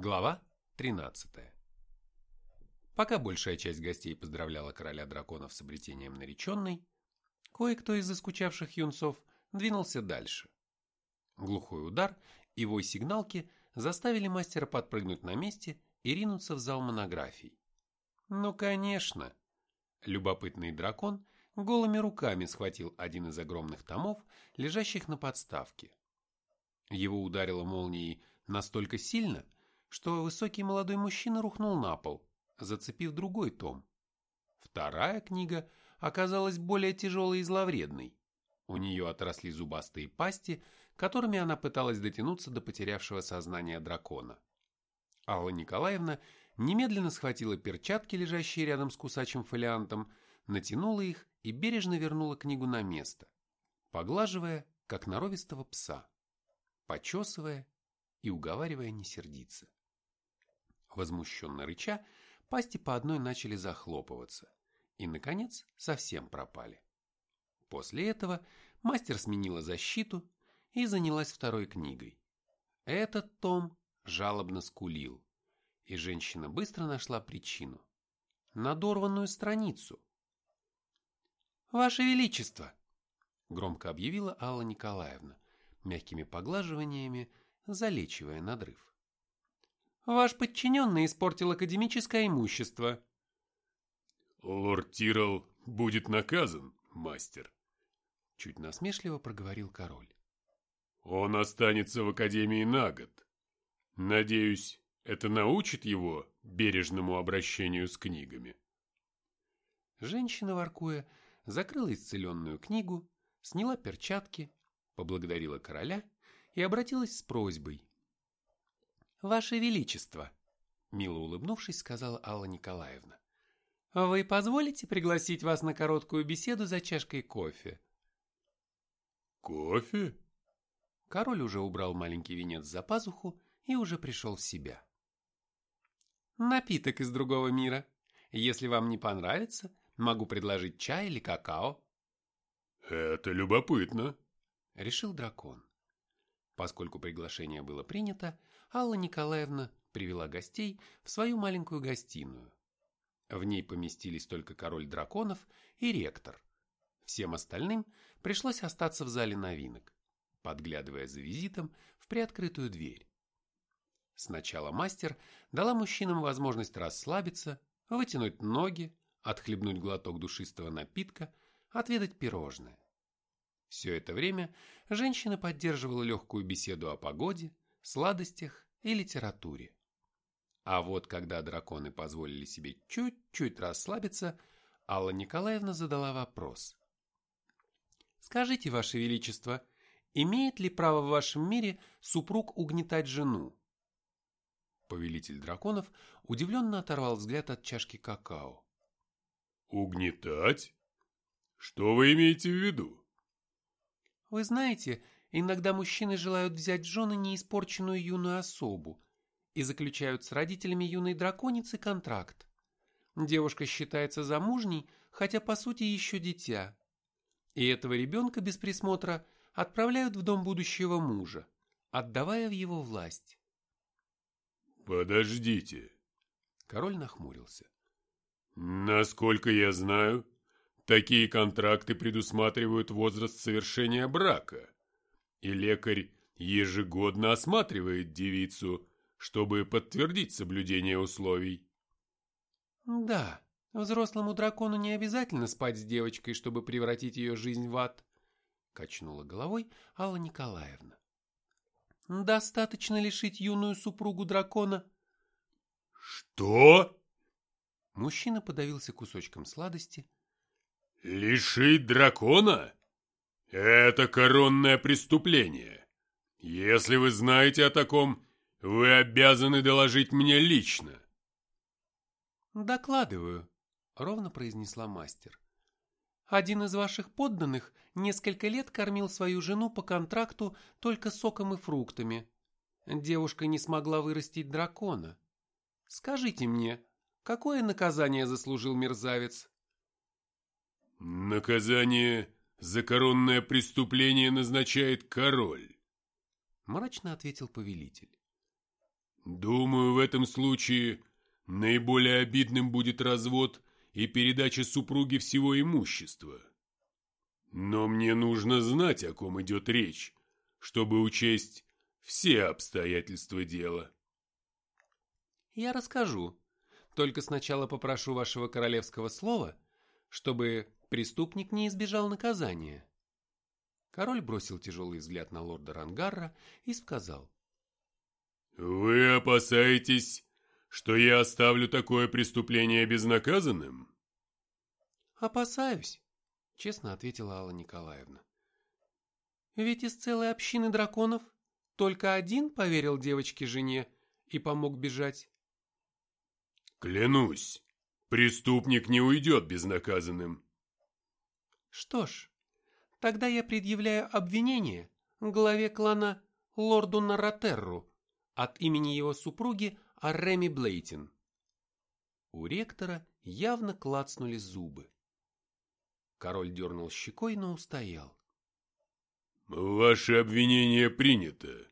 Глава 13. Пока большая часть гостей поздравляла короля драконов с обретением нареченной, кое-кто из заскучавших юнцов двинулся дальше. Глухой удар и вой сигналки заставили мастера подпрыгнуть на месте и ринуться в зал монографий. Ну, конечно. Любопытный дракон голыми руками схватил один из огромных томов, лежащих на подставке. Его ударило молнией настолько сильно, что высокий молодой мужчина рухнул на пол, зацепив другой том. Вторая книга оказалась более тяжелой и зловредной. У нее отросли зубастые пасти, которыми она пыталась дотянуться до потерявшего сознание дракона. Алла Николаевна немедленно схватила перчатки, лежащие рядом с кусачим фолиантом, натянула их и бережно вернула книгу на место, поглаживая, как норовистого пса, почесывая и уговаривая не сердиться. Возмущенно рыча, пасти по одной начали захлопываться и, наконец, совсем пропали. После этого мастер сменила защиту и занялась второй книгой. Этот том жалобно скулил, и женщина быстро нашла причину. Надорванную страницу. «Ваше Величество!» – громко объявила Алла Николаевна, мягкими поглаживаниями залечивая надрыв. Ваш подчиненный испортил академическое имущество. Лорд Тирл будет наказан, мастер. Чуть насмешливо проговорил король. Он останется в академии на год. Надеюсь, это научит его бережному обращению с книгами. Женщина, воркуя, закрыла исцеленную книгу, сняла перчатки, поблагодарила короля и обратилась с просьбой. «Ваше Величество!» Мило улыбнувшись, сказала Алла Николаевна. «Вы позволите пригласить вас на короткую беседу за чашкой кофе?» «Кофе?» Король уже убрал маленький венец за пазуху и уже пришел в себя. «Напиток из другого мира. Если вам не понравится, могу предложить чай или какао». «Это любопытно», — решил дракон. Поскольку приглашение было принято, Алла Николаевна привела гостей в свою маленькую гостиную. В ней поместились только король драконов и ректор. Всем остальным пришлось остаться в зале новинок, подглядывая за визитом в приоткрытую дверь. Сначала мастер дала мужчинам возможность расслабиться, вытянуть ноги, отхлебнуть глоток душистого напитка, отведать пирожное. Все это время женщина поддерживала легкую беседу о погоде, сладостях и литературе. А вот когда драконы позволили себе чуть-чуть расслабиться, Алла Николаевна задала вопрос. «Скажите, Ваше Величество, имеет ли право в вашем мире супруг угнетать жену?» Повелитель драконов удивленно оторвал взгляд от чашки какао. «Угнетать? Что вы имеете в виду?» «Вы знаете, Иногда мужчины желают взять в жены неиспорченную юную особу и заключают с родителями юной драконицы контракт. Девушка считается замужней, хотя по сути еще дитя. И этого ребенка без присмотра отправляют в дом будущего мужа, отдавая в его власть. «Подождите!» Король нахмурился. «Насколько я знаю, такие контракты предусматривают возраст совершения брака и лекарь ежегодно осматривает девицу, чтобы подтвердить соблюдение условий. Да, взрослому дракону не обязательно спать с девочкой, чтобы превратить ее жизнь в ад, качнула головой Алла Николаевна. Достаточно лишить юную супругу дракона. Что? Мужчина подавился кусочком сладости. Лишить дракона? Это коронное преступление. Если вы знаете о таком, вы обязаны доложить мне лично. Докладываю, ровно произнесла мастер. Один из ваших подданных несколько лет кормил свою жену по контракту только соком и фруктами. Девушка не смогла вырастить дракона. Скажите мне, какое наказание заслужил мерзавец? Наказание за коронное преступление назначает король. Мрачно ответил повелитель. Думаю, в этом случае наиболее обидным будет развод и передача супруге всего имущества. Но мне нужно знать, о ком идет речь, чтобы учесть все обстоятельства дела. Я расскажу. Только сначала попрошу вашего королевского слова, чтобы преступник не избежал наказания. Король бросил тяжелый взгляд на лорда Рангарра и сказал. «Вы опасаетесь, что я оставлю такое преступление безнаказанным?» «Опасаюсь», — честно ответила Алла Николаевна. «Ведь из целой общины драконов только один поверил девочке-жене и помог бежать». «Клянусь, преступник не уйдет безнаказанным». «Что ж, тогда я предъявляю обвинение главе клана лорду Наратерру от имени его супруги Арреми Блейтин». У ректора явно клацнули зубы. Король дернул щекой, но устоял. «Ваше обвинение принято.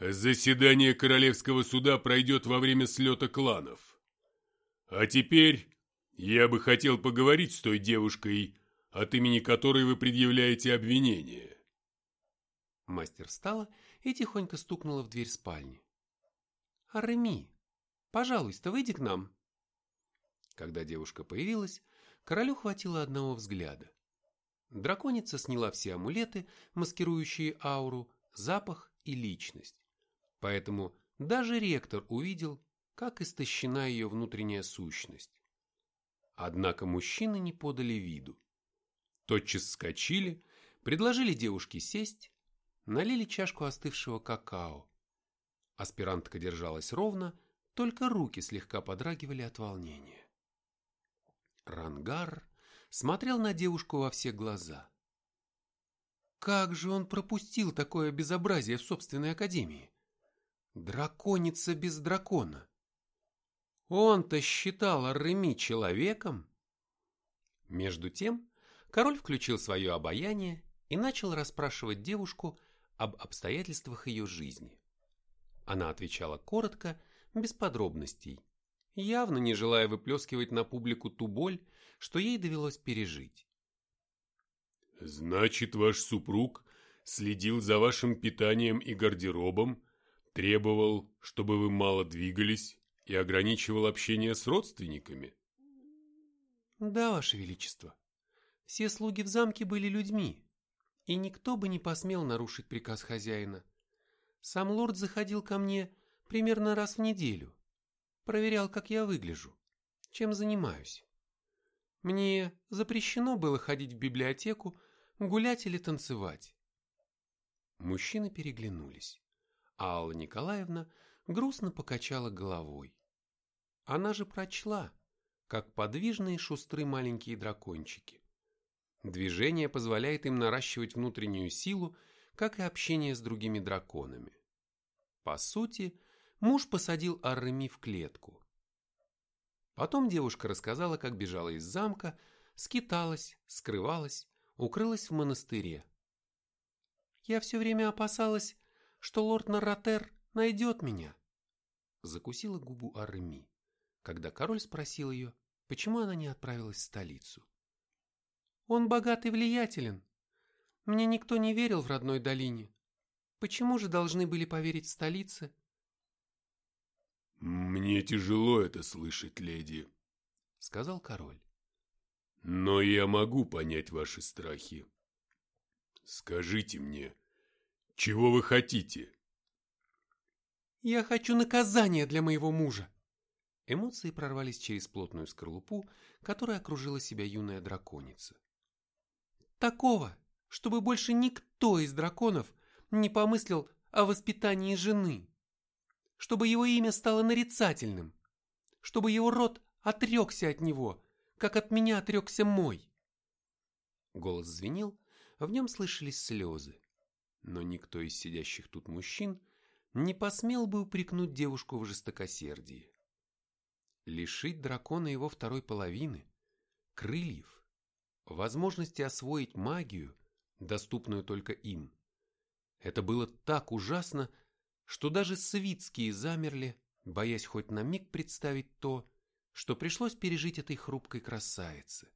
Заседание Королевского суда пройдет во время слета кланов. А теперь я бы хотел поговорить с той девушкой, от имени которой вы предъявляете обвинение». Мастер встала и тихонько стукнула в дверь спальни. «Ареми, пожалуйста, выйди к нам». Когда девушка появилась, Королю хватило одного взгляда. Драконица сняла все амулеты, маскирующие ауру, запах и личность. Поэтому даже ректор увидел, как истощена ее внутренняя сущность. Однако мужчины не подали виду. Тотчас скочили, предложили девушке сесть, налили чашку остывшего какао. Аспирантка держалась ровно, только руки слегка подрагивали от волнения. Рангар смотрел на девушку во все глаза. Как же он пропустил такое безобразие в собственной академии? Драконица без дракона. Он-то считал Арреми человеком? Между тем, король включил свое обаяние и начал расспрашивать девушку об обстоятельствах ее жизни. Она отвечала коротко, без подробностей, явно не желая выплескивать на публику ту боль, что ей довелось пережить. «Значит, ваш супруг следил за вашим питанием и гардеробом, требовал, чтобы вы мало двигались и ограничивал общение с родственниками?» «Да, ваше величество. Все слуги в замке были людьми, и никто бы не посмел нарушить приказ хозяина. Сам лорд заходил ко мне примерно раз в неделю, проверял, как я выгляжу, чем занимаюсь. Мне запрещено было ходить в библиотеку, гулять или танцевать. Мужчины переглянулись, а Алла Николаевна грустно покачала головой. Она же прочла, как подвижные шустры маленькие дракончики. Движение позволяет им наращивать внутреннюю силу, как и общение с другими драконами. По сути, Муж посадил Арреми в клетку. Потом девушка рассказала, как бежала из замка, скиталась, скрывалась, укрылась в монастыре. «Я все время опасалась, что лорд Нарратер найдет меня», закусила губу Арреми, когда король спросил ее, почему она не отправилась в столицу. «Он богат и влиятелен. Мне никто не верил в родной долине. Почему же должны были поверить в столице?» «Мне тяжело это слышать, леди», — сказал король. «Но я могу понять ваши страхи. Скажите мне, чего вы хотите?» «Я хочу наказания для моего мужа!» Эмоции прорвались через плотную скорлупу, которая окружила себя юная драконица. «Такого, чтобы больше никто из драконов не помыслил о воспитании жены!» чтобы его имя стало нарицательным, чтобы его род отрекся от него, как от меня отрекся мой. Голос звенел, в нем слышались слезы, но никто из сидящих тут мужчин не посмел бы упрекнуть девушку в жестокосердии. Лишить дракона его второй половины, крыльев, возможности освоить магию, доступную только им. Это было так ужасно, что даже свитские замерли, боясь хоть на миг представить то, что пришлось пережить этой хрупкой красавице.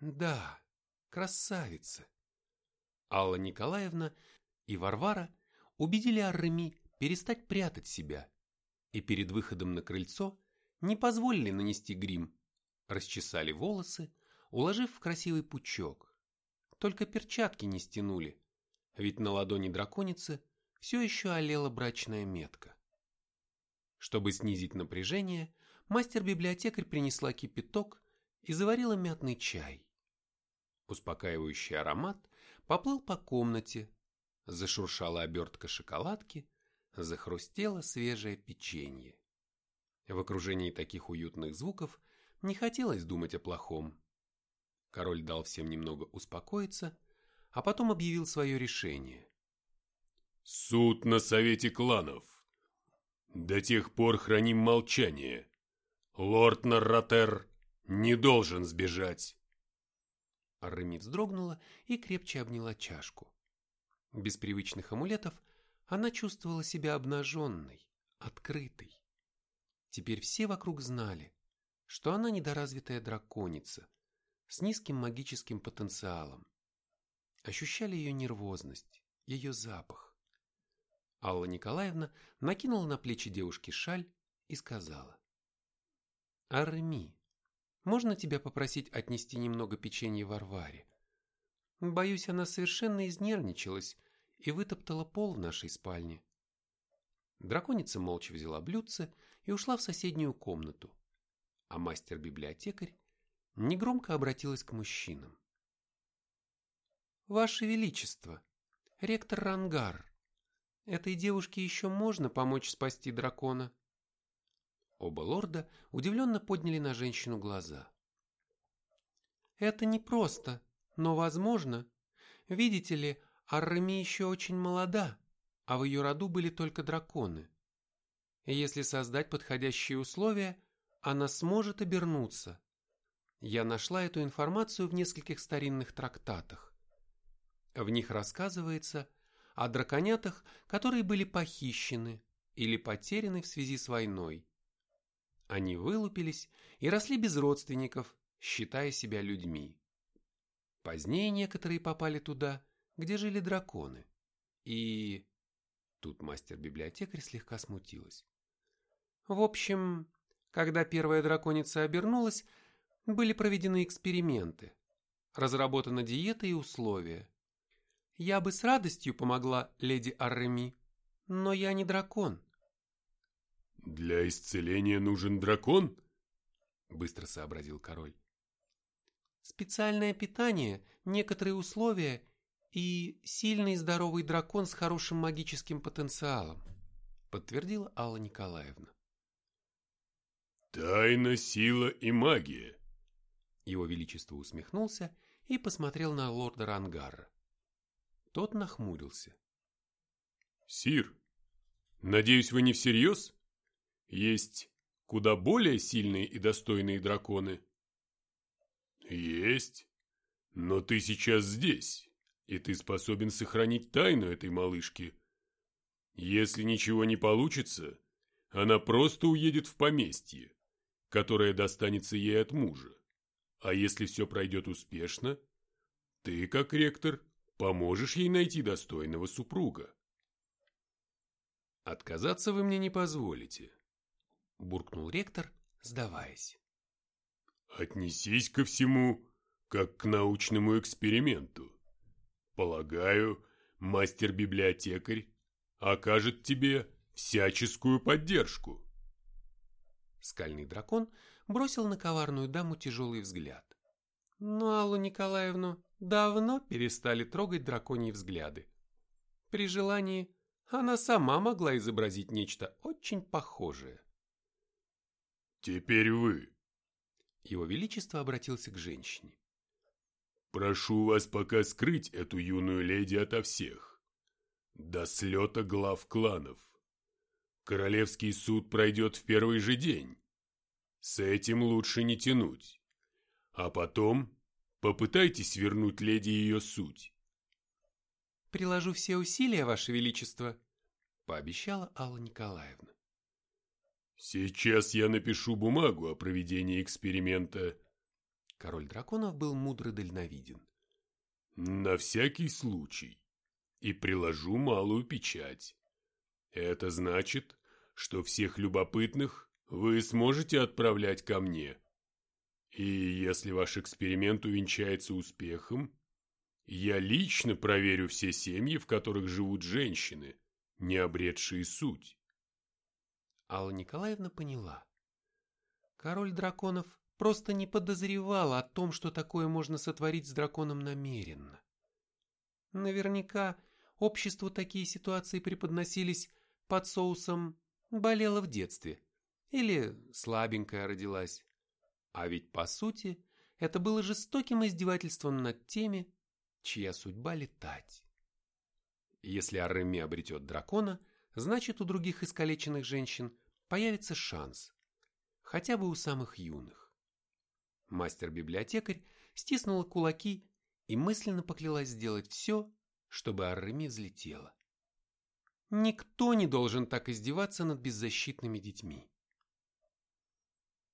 Да, красавица. Алла Николаевна и Варвара убедили Арреми перестать прятать себя и перед выходом на крыльцо не позволили нанести грим, расчесали волосы, уложив в красивый пучок. Только перчатки не стянули, ведь на ладони драконицы все еще олела брачная метка. Чтобы снизить напряжение, мастер-библиотекарь принесла кипяток и заварила мятный чай. Успокаивающий аромат поплыл по комнате, зашуршала обертка шоколадки, захрустело свежее печенье. В окружении таких уютных звуков не хотелось думать о плохом. Король дал всем немного успокоиться, а потом объявил свое решение. «Суд на совете кланов. До тех пор храним молчание. Лорд Нарратер не должен сбежать». Реми вздрогнула и крепче обняла чашку. Без привычных амулетов она чувствовала себя обнаженной, открытой. Теперь все вокруг знали, что она недоразвитая драконица с низким магическим потенциалом. Ощущали ее нервозность, ее запах. Алла Николаевна накинула на плечи девушки шаль и сказала. «Арми, можно тебя попросить отнести немного печенья Варваре? Боюсь, она совершенно изнервничалась и вытоптала пол в нашей спальне». Драконица молча взяла блюдце и ушла в соседнюю комнату, а мастер-библиотекарь негромко обратилась к мужчинам. «Ваше Величество, ректор Рангар, этой девушке еще можно помочь спасти дракона?» Оба лорда удивленно подняли на женщину глаза. «Это непросто, но возможно. Видите ли, Аррами еще очень молода, а в ее роду были только драконы. Если создать подходящие условия, она сможет обернуться. Я нашла эту информацию в нескольких старинных трактатах. В них рассказывается о драконятах, которые были похищены или потеряны в связи с войной. Они вылупились и росли без родственников, считая себя людьми. Позднее некоторые попали туда, где жили драконы. И... Тут мастер-библиотекарь слегка смутилась. В общем, когда первая драконица обернулась, были проведены эксперименты, разработана диета и условия. Я бы с радостью помогла леди Арреми, но я не дракон. «Для исцеления нужен дракон?» – быстро сообразил король. «Специальное питание, некоторые условия и сильный здоровый дракон с хорошим магическим потенциалом», – подтвердила Алла Николаевна. «Тайна, сила и магия!» Его Величество усмехнулся и посмотрел на лорда Рангара. Тот нахмурился. «Сир, надеюсь, вы не всерьез? Есть куда более сильные и достойные драконы?» «Есть. Но ты сейчас здесь, и ты способен сохранить тайну этой малышки. Если ничего не получится, она просто уедет в поместье которая достанется ей от мужа. А если все пройдет успешно, ты, как ректор, поможешь ей найти достойного супруга. «Отказаться вы мне не позволите», – буркнул ректор, сдаваясь. «Отнесись ко всему, как к научному эксперименту. Полагаю, мастер-библиотекарь окажет тебе всяческую поддержку». Скальный дракон бросил на коварную даму тяжелый взгляд. Но Аллу Николаевну давно перестали трогать драконьи взгляды. При желании она сама могла изобразить нечто очень похожее. «Теперь вы». Его Величество обратился к женщине. «Прошу вас пока скрыть эту юную леди ото всех. До слета глав кланов. Королевский суд пройдет в первый же день. С этим лучше не тянуть. А потом попытайтесь вернуть леди ее суть. «Приложу все усилия, Ваше Величество», пообещала Алла Николаевна. Сейчас я напишу бумагу о проведении эксперимента. Король драконов был мудр и дальновиден. На всякий случай. И приложу малую печать. Это значит, что всех любопытных вы сможете отправлять ко мне. И если ваш эксперимент увенчается успехом, я лично проверю все семьи, в которых живут женщины, не обретшие суть. Алла Николаевна поняла. Король драконов просто не подозревал о том, что такое можно сотворить с драконом намеренно. Наверняка обществу такие ситуации преподносились под соусом «болела в детстве» или «слабенькая родилась». А ведь, по сути, это было жестоким издевательством над теми, чья судьба летать. Если Арреми обретет дракона, значит у других искалеченных женщин появится шанс, хотя бы у самых юных. Мастер-библиотекарь стиснула кулаки и мысленно поклялась сделать все, чтобы Арреми взлетела. Никто не должен так издеваться над беззащитными детьми.